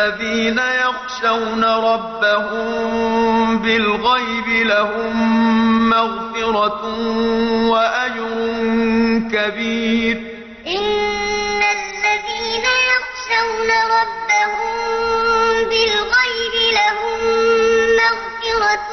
الذين يخشون ربهم بالغيب لهم مغفرة وأجر كبير. إن الذين يخشون ربهم بالغيب لهم مغفرة